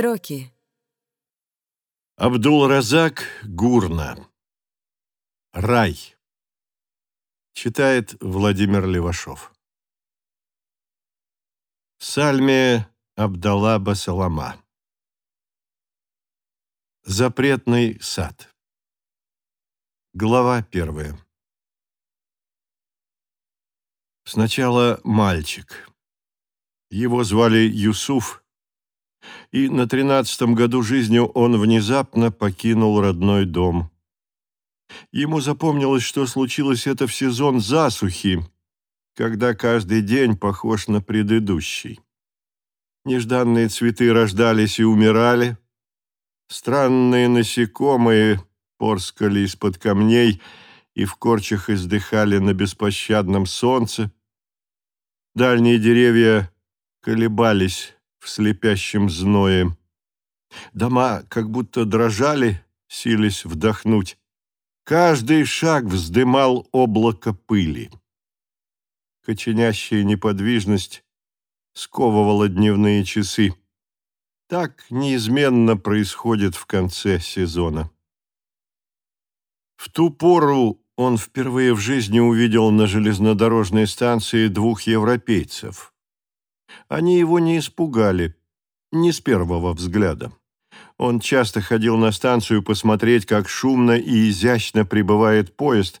Строки. Абдул-Разак Гурна. Рай. Читает Владимир Левашов. Сальме Абдалла Басалама. Запретный сад. Глава первая. Сначала мальчик. Его звали Юсуф, и на тринадцатом году жизни он внезапно покинул родной дом. Ему запомнилось, что случилось это в сезон засухи, когда каждый день похож на предыдущий. Нежданные цветы рождались и умирали, странные насекомые порскали из-под камней и в корчах издыхали на беспощадном солнце, дальние деревья колебались в слепящем зное. Дома как будто дрожали, сились вдохнуть. Каждый шаг вздымал облако пыли. Коченящая неподвижность сковывала дневные часы. Так неизменно происходит в конце сезона. В ту пору он впервые в жизни увидел на железнодорожной станции двух европейцев. Они его не испугали, не с первого взгляда. Он часто ходил на станцию посмотреть, как шумно и изящно прибывает поезд,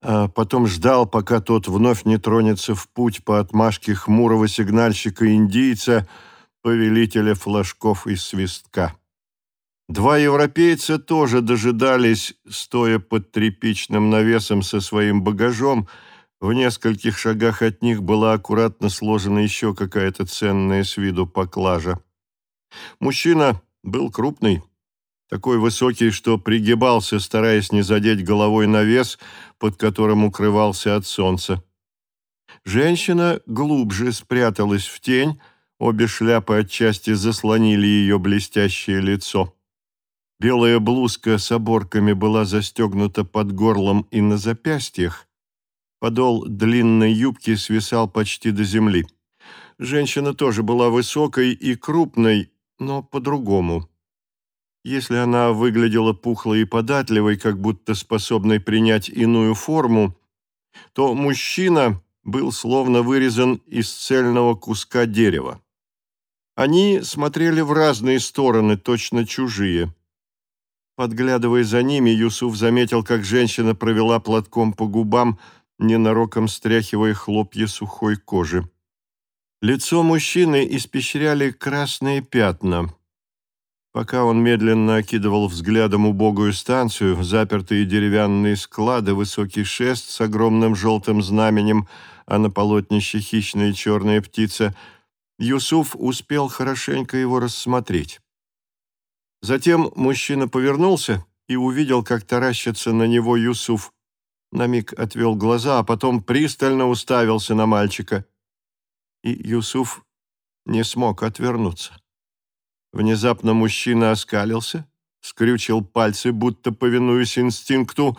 а потом ждал, пока тот вновь не тронется в путь по отмашке хмурого сигнальщика-индийца, повелителя флажков и свистка. Два европейца тоже дожидались, стоя под тряпичным навесом со своим багажом, в нескольких шагах от них была аккуратно сложена еще какая-то ценная с виду поклажа. Мужчина был крупный, такой высокий, что пригибался, стараясь не задеть головой навес, под которым укрывался от солнца. Женщина глубже спряталась в тень, обе шляпы отчасти заслонили ее блестящее лицо. Белая блузка с оборками была застегнута под горлом и на запястьях, Подол длинной юбки свисал почти до земли. Женщина тоже была высокой и крупной, но по-другому. Если она выглядела пухлой и податливой, как будто способной принять иную форму, то мужчина был словно вырезан из цельного куска дерева. Они смотрели в разные стороны, точно чужие. Подглядывая за ними, Юсуф заметил, как женщина провела платком по губам, ненароком стряхивая хлопья сухой кожи. Лицо мужчины испещряли красные пятна. Пока он медленно окидывал взглядом убогую станцию, запертые деревянные склады, высокий шест с огромным желтым знаменем, а на полотнище хищная черная птица, Юсуф успел хорошенько его рассмотреть. Затем мужчина повернулся и увидел, как таращится на него Юсуф. На миг отвел глаза, а потом пристально уставился на мальчика. И Юсуф не смог отвернуться. Внезапно мужчина оскалился, скрючил пальцы, будто повинуясь инстинкту.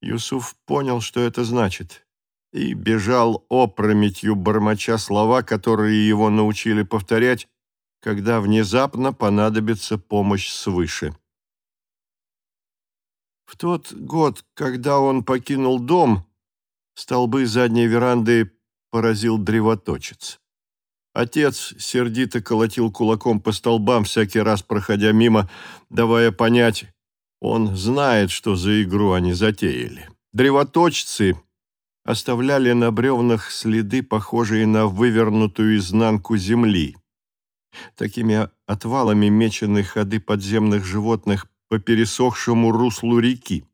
Юсуф понял, что это значит, и бежал опрометью, бормоча слова, которые его научили повторять, когда внезапно понадобится помощь свыше. В тот год, когда он покинул дом, столбы задней веранды поразил древоточец. Отец сердито колотил кулаком по столбам, всякий раз проходя мимо, давая понять, он знает, что за игру они затеяли. Древоточцы оставляли на бревнах следы, похожие на вывернутую изнанку земли. Такими отвалами мечены ходы подземных животных по пересохшему руслу реки.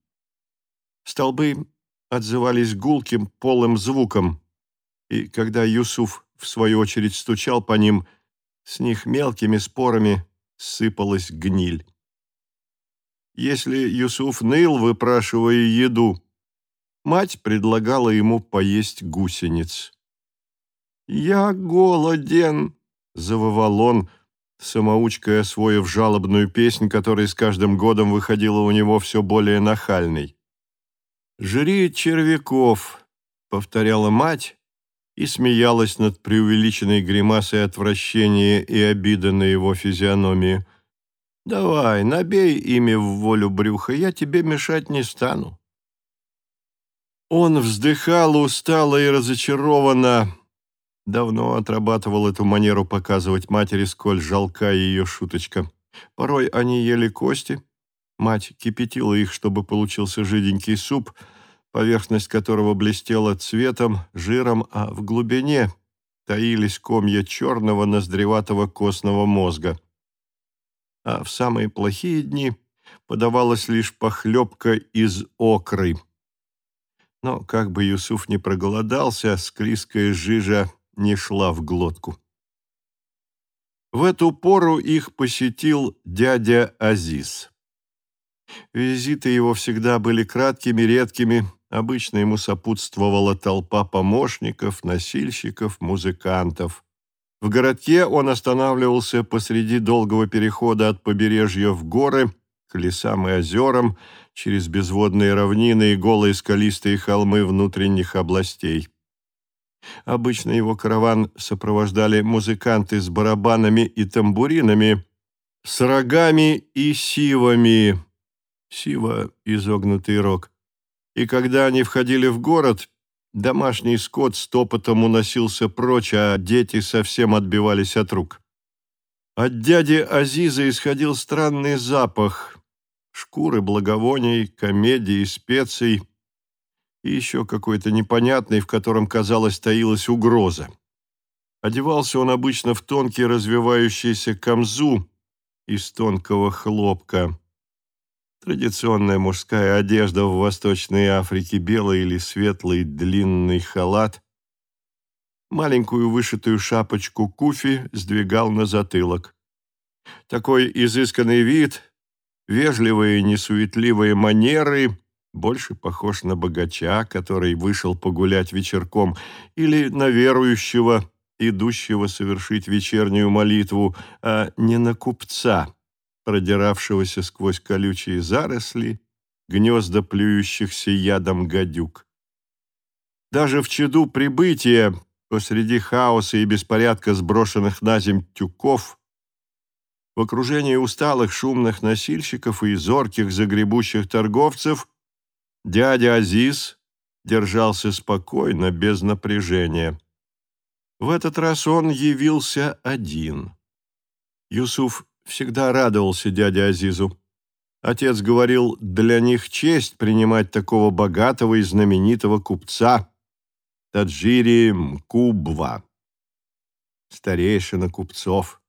Столбы отзывались гулким полым звуком, и когда Юсуф в свою очередь стучал по ним, с них мелкими спорами сыпалась гниль. Если Юсуф ныл, выпрашивая еду, мать предлагала ему поесть гусениц. «Я голоден», — завывал он, — самоучкой освоив жалобную песнь, которая с каждым годом выходила у него все более нахальной. «Жри червяков», — повторяла мать и смеялась над преувеличенной гримасой отвращения и обиды на его физиономии — Давай, набей ими в волю брюха, я тебе мешать не стану. Он вздыхал устало и разочарованно. Давно отрабатывал эту манеру показывать матери, сколь жалка ее шуточка. Порой они ели кости. Мать кипятила их, чтобы получился жиденький суп, поверхность которого блестела цветом, жиром, а в глубине таились комья черного ноздреватого костного мозга. А в самые плохие дни подавалась лишь похлебка из окры. Но как бы Юсуф не проголодался, склизкая жижа не шла в глотку. В эту пору их посетил дядя Азиз. Визиты его всегда были краткими, редкими. Обычно ему сопутствовала толпа помощников, носильщиков, музыкантов. В городке он останавливался посреди долгого перехода от побережья в горы, к лесам и озерам, через безводные равнины и голые скалистые холмы внутренних областей. Обычно его караван сопровождали музыканты с барабанами и тамбуринами, с рогами и сивами. Сива — изогнутый рог. И когда они входили в город, домашний скот стопотом уносился прочь, а дети совсем отбивались от рук. От дяди Азиза исходил странный запах шкуры благовоний, комедии, специй — и еще какой-то непонятный, в котором, казалось, таилась угроза. Одевался он обычно в тонкий развивающийся камзу из тонкого хлопка. Традиционная мужская одежда в Восточной Африке, белый или светлый длинный халат. Маленькую вышитую шапочку куфи сдвигал на затылок. Такой изысканный вид, вежливые несуетливые манеры — больше похож на богача, который вышел погулять вечерком, или на верующего, идущего совершить вечернюю молитву, а не на купца, продиравшегося сквозь колючие заросли, гнезда плюющихся ядом гадюк. Даже в чаду прибытия, посреди хаоса и беспорядка сброшенных на земь тюков, в окружении усталых шумных носильщиков и зорких загребущих торговцев – Дядя Азиз держался спокойно, без напряжения. В этот раз он явился один. Юсуф всегда радовался дяде Азизу. Отец говорил, для них честь принимать такого богатого и знаменитого купца Таджири Мкубва, старейшина купцов.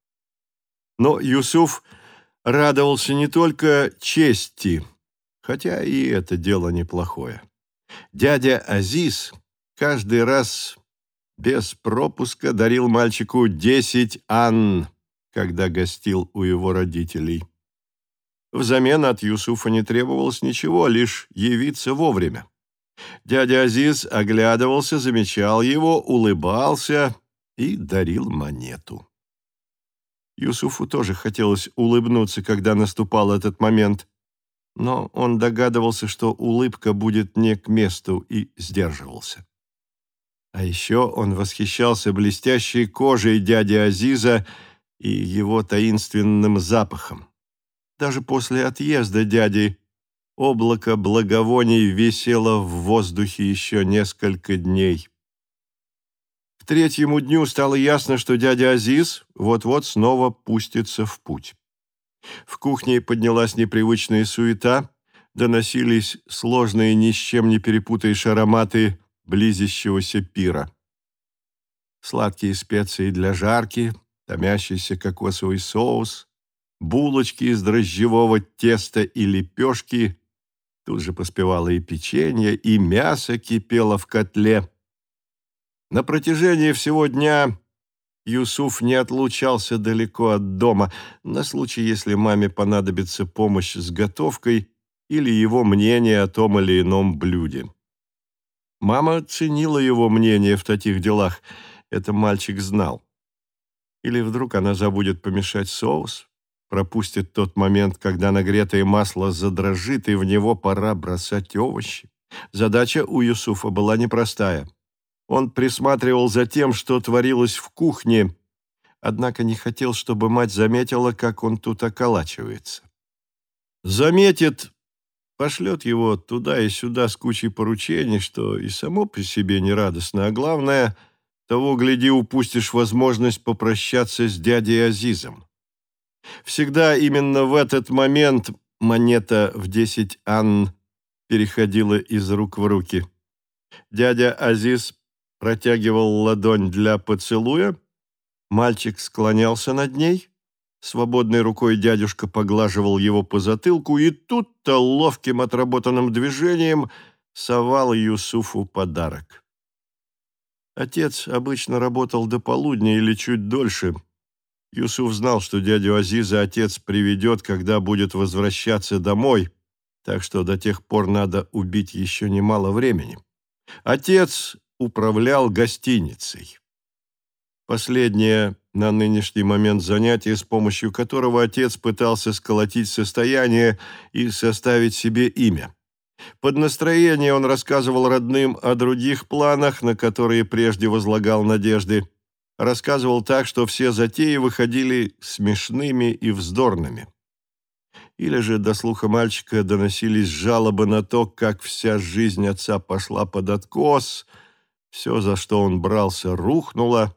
Но Юсуф радовался не только чести – хотя и это дело неплохое. Дядя Азиз каждый раз без пропуска дарил мальчику десять ан, когда гостил у его родителей. Взамен от Юсуфа не требовалось ничего, лишь явиться вовремя. Дядя Азиз оглядывался, замечал его, улыбался и дарил монету. Юсуфу тоже хотелось улыбнуться, когда наступал этот момент но он догадывался, что улыбка будет не к месту, и сдерживался. А еще он восхищался блестящей кожей дяди Азиза и его таинственным запахом. Даже после отъезда дяди облако благовоний висело в воздухе еще несколько дней. К третьему дню стало ясно, что дядя Азиз вот-вот снова пустится в путь. В кухне поднялась непривычная суета, доносились сложные, ни с чем не перепутаешь ароматы близящегося пира. Сладкие специи для жарки, томящийся кокосовый соус, булочки из дрожжевого теста и лепешки. Тут же поспевало и печенье, и мясо кипело в котле. На протяжении всего дня Юсуф не отлучался далеко от дома на случай, если маме понадобится помощь с готовкой или его мнение о том или ином блюде. Мама ценила его мнение в таких делах, это мальчик знал. Или вдруг она забудет помешать соус, пропустит тот момент, когда нагретое масло задрожит, и в него пора бросать овощи. Задача у Юсуфа была непростая. Он присматривал за тем, что творилось в кухне, однако не хотел, чтобы мать заметила, как он тут околачивается. Заметит, пошлет его туда и сюда с кучей поручений, что и само по себе нерадостно, а главное, того, гляди, упустишь возможность попрощаться с дядей Азизом. Всегда именно в этот момент монета в десять ан переходила из рук в руки. Дядя Азиз протягивал ладонь для поцелуя, мальчик склонялся над ней, свободной рукой дядюшка поглаживал его по затылку, и тут-то ловким отработанным движением совал Юсуфу подарок. Отец обычно работал до полудня или чуть дольше. Юсуф знал, что дядю Азиза отец приведет, когда будет возвращаться домой, так что до тех пор надо убить еще немало времени. Отец управлял гостиницей. Последнее на нынешний момент занятие, с помощью которого отец пытался сколотить состояние и составить себе имя. Под настроение он рассказывал родным о других планах, на которые прежде возлагал надежды. Рассказывал так, что все затеи выходили смешными и вздорными. Или же до слуха мальчика доносились жалобы на то, как вся жизнь отца пошла под откос, все, за что он брался, рухнуло.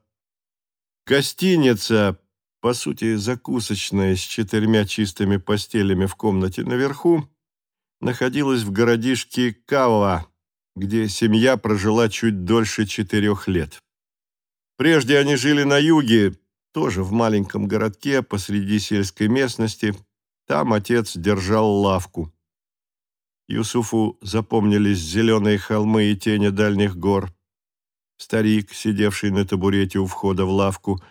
Гостиница, по сути, закусочная с четырьмя чистыми постелями в комнате наверху, находилась в городишке Кауа, где семья прожила чуть дольше четырех лет. Прежде они жили на юге, тоже в маленьком городке посреди сельской местности. Там отец держал лавку. Юсуфу запомнились зеленые холмы и тени дальних гор. Старик, сидевший на табурете у входа в лавку,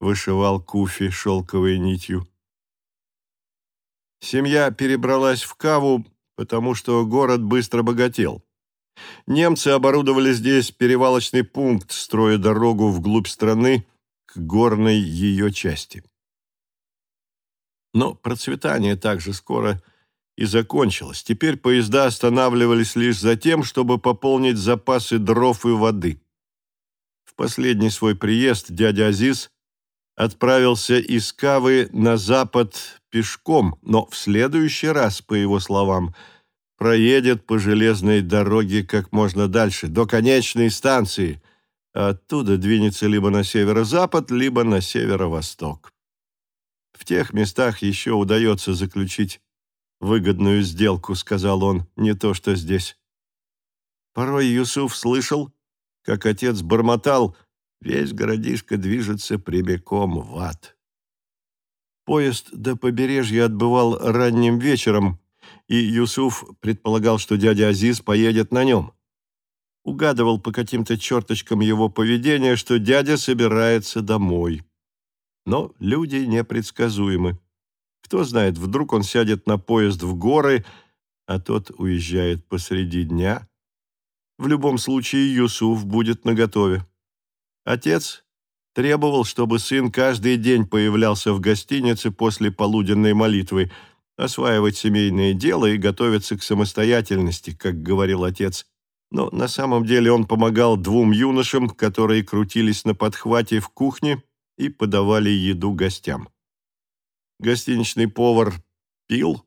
вышивал куфи шелковой нитью. Семья перебралась в Каву потому что город быстро богател. Немцы оборудовали здесь перевалочный пункт, строя дорогу вглубь страны к горной ее части. Но процветание также скоро и закончилось. Теперь поезда останавливались лишь за тем, чтобы пополнить запасы дров и воды. Последний свой приезд дядя Азиз отправился из Кавы на запад пешком, но в следующий раз, по его словам, проедет по железной дороге как можно дальше, до конечной станции, а оттуда двинется либо на северо-запад, либо на северо-восток. В тех местах еще удается заключить выгодную сделку, сказал он, не то что здесь. Порой Юсуф слышал, как отец бормотал, Весь городишко движется прямиком в ад. Поезд до побережья отбывал ранним вечером, и Юсуф предполагал, что дядя Азиз поедет на нем. Угадывал по каким-то черточкам его поведения, что дядя собирается домой. Но люди непредсказуемы. Кто знает, вдруг он сядет на поезд в горы, а тот уезжает посреди дня. В любом случае Юсуф будет наготове. Отец требовал, чтобы сын каждый день появлялся в гостинице после полуденной молитвы, осваивать семейное дело и готовиться к самостоятельности, как говорил отец. Но на самом деле он помогал двум юношам, которые крутились на подхвате в кухне и подавали еду гостям. Гостиничный повар пил,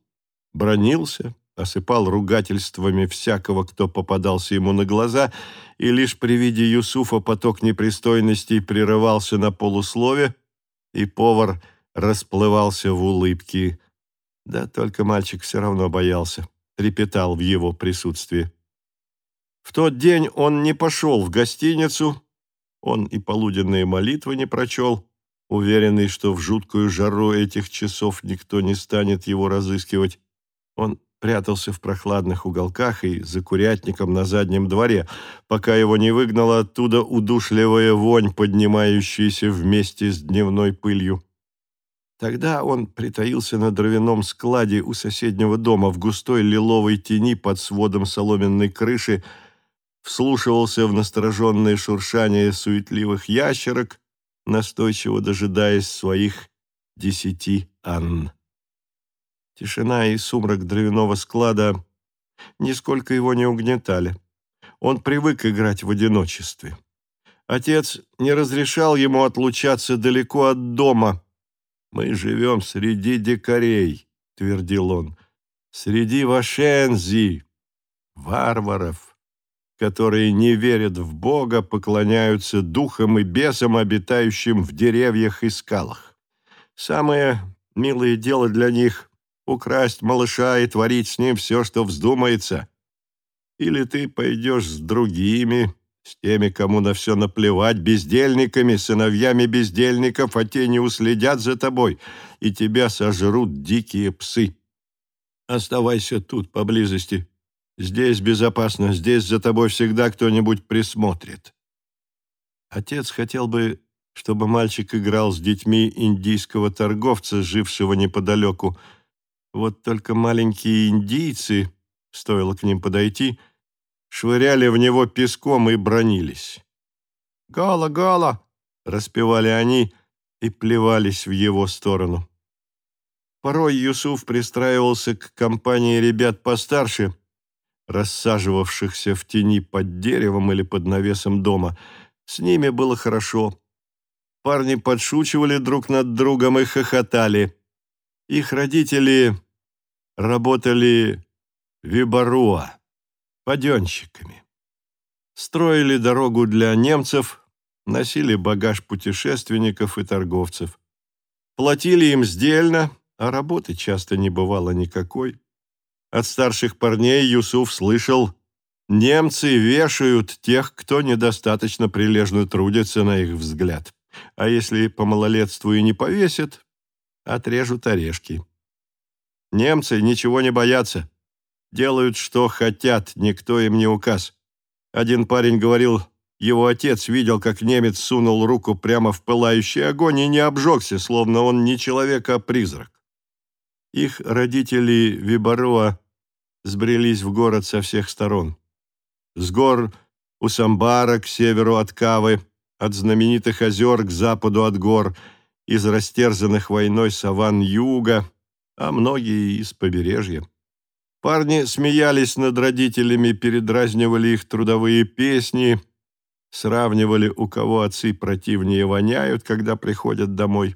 бронился, осыпал ругательствами всякого, кто попадался ему на глаза, и лишь при виде Юсуфа поток непристойностей прерывался на полуслове, и повар расплывался в улыбке. Да только мальчик все равно боялся, трепетал в его присутствии. В тот день он не пошел в гостиницу, он и полуденные молитвы не прочел, уверенный, что в жуткую жару этих часов никто не станет его разыскивать. Он прятался в прохладных уголках и за курятником на заднем дворе, пока его не выгнала оттуда удушливая вонь, поднимающаяся вместе с дневной пылью. Тогда он притаился на дровяном складе у соседнего дома в густой лиловой тени под сводом соломенной крыши, вслушивался в настороженное шуршание суетливых ящерок, настойчиво дожидаясь своих десяти анн. Тишина и сумрак дровяного склада нисколько его не угнетали. Он привык играть в одиночестве. Отец не разрешал ему отлучаться далеко от дома. «Мы живем среди дикарей», — твердил он, — «среди вашензи, варваров, которые не верят в Бога, поклоняются духам и бесам, обитающим в деревьях и скалах. Самое милое дело для них — украсть малыша и творить с ним все, что вздумается. Или ты пойдешь с другими, с теми, кому на все наплевать, бездельниками, сыновьями бездельников, а те не уследят за тобой, и тебя сожрут дикие псы. Оставайся тут, поблизости. Здесь безопасно, здесь за тобой всегда кто-нибудь присмотрит. Отец хотел бы, чтобы мальчик играл с детьми индийского торговца, жившего неподалеку. Вот только маленькие индийцы, стоило к ним подойти, швыряли в него песком и бронились. «Гала, гала!» — распевали они и плевались в его сторону. Порой Юсуф пристраивался к компании ребят постарше, рассаживавшихся в тени под деревом или под навесом дома. С ними было хорошо. Парни подшучивали друг над другом и хохотали. Их родители работали вибаруа паденщиками. Строили дорогу для немцев, носили багаж путешественников и торговцев. Платили им сдельно, а работы часто не бывало никакой. От старших парней Юсуф слышал, немцы вешают тех, кто недостаточно прилежно трудится на их взгляд. А если по малолетству и не повесят, отрежут орешки. Немцы ничего не боятся. Делают, что хотят, никто им не указ. Один парень говорил, его отец видел, как немец сунул руку прямо в пылающий огонь и не обжегся, словно он не человек, а призрак. Их родители Вибароа сбрелись в город со всех сторон. С гор Усамбара к северу от Кавы, от знаменитых озер к западу от гор, из растерзанных войной саван юга, а многие из побережья. Парни смеялись над родителями, передразнивали их трудовые песни, сравнивали, у кого отцы противнее воняют, когда приходят домой.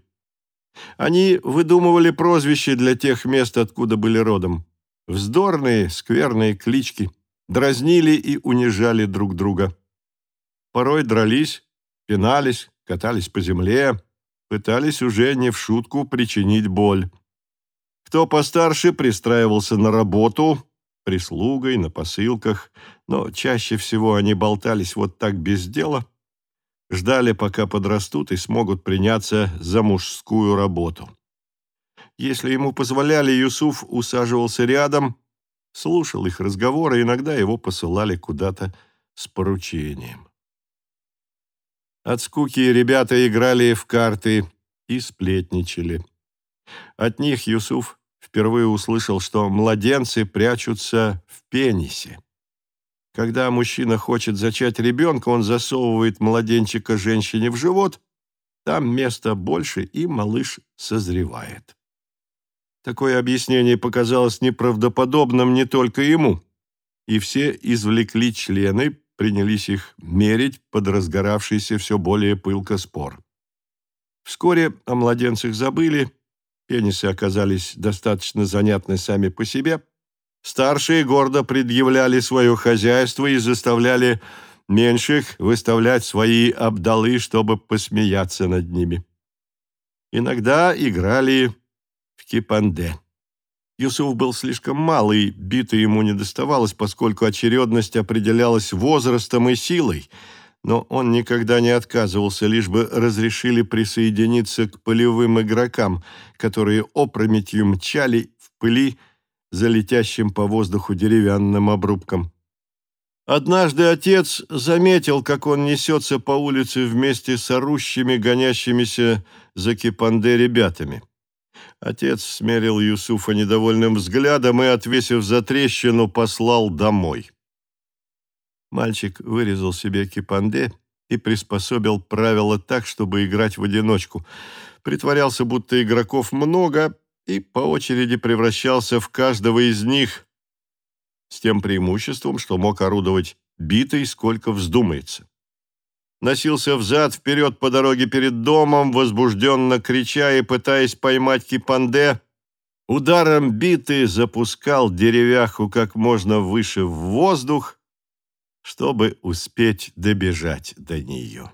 Они выдумывали прозвища для тех мест, откуда были родом. Вздорные, скверные клички. Дразнили и унижали друг друга. Порой дрались, пинались, катались по земле, пытались уже не в шутку причинить боль. Кто постарше пристраивался на работу, прислугой, на посылках, но чаще всего они болтались вот так без дела, ждали, пока подрастут и смогут приняться за мужскую работу. Если ему позволяли, Юсуф усаживался рядом, слушал их разговоры, иногда его посылали куда-то с поручением. От скуки ребята играли в карты и сплетничали. От них Юсуф впервые услышал, что младенцы прячутся в пенисе. Когда мужчина хочет зачать ребенка, он засовывает младенчика женщине в живот, там места больше, и малыш созревает. Такое объяснение показалось неправдоподобным не только ему, и все извлекли члены, принялись их мерить под разгоравшийся все более пылко спор. Вскоре о младенцах забыли, Пенисы оказались достаточно занятны сами по себе. Старшие гордо предъявляли свое хозяйство и заставляли меньших выставлять свои обдалы, чтобы посмеяться над ними. Иногда играли в кипанде. Юсуф был слишком малый, биты ему не доставалось, поскольку очередность определялась возрастом и силой – но он никогда не отказывался, лишь бы разрешили присоединиться к полевым игрокам, которые опрометью мчали в пыли за летящим по воздуху деревянным обрубком. Однажды отец заметил, как он несется по улице вместе с орущими, гонящимися за кипанде ребятами. Отец смерил Юсуфа недовольным взглядом и, отвесив за трещину, послал домой. Мальчик вырезал себе кипанде и приспособил правила так, чтобы играть в одиночку. Притворялся, будто игроков много, и по очереди превращался в каждого из них с тем преимуществом, что мог орудовать битой, сколько вздумается. Носился взад-вперед по дороге перед домом, возбужденно крича и пытаясь поймать Кипанде, ударом биты запускал деревяху как можно выше в воздух, чтобы успеть добежать до нее.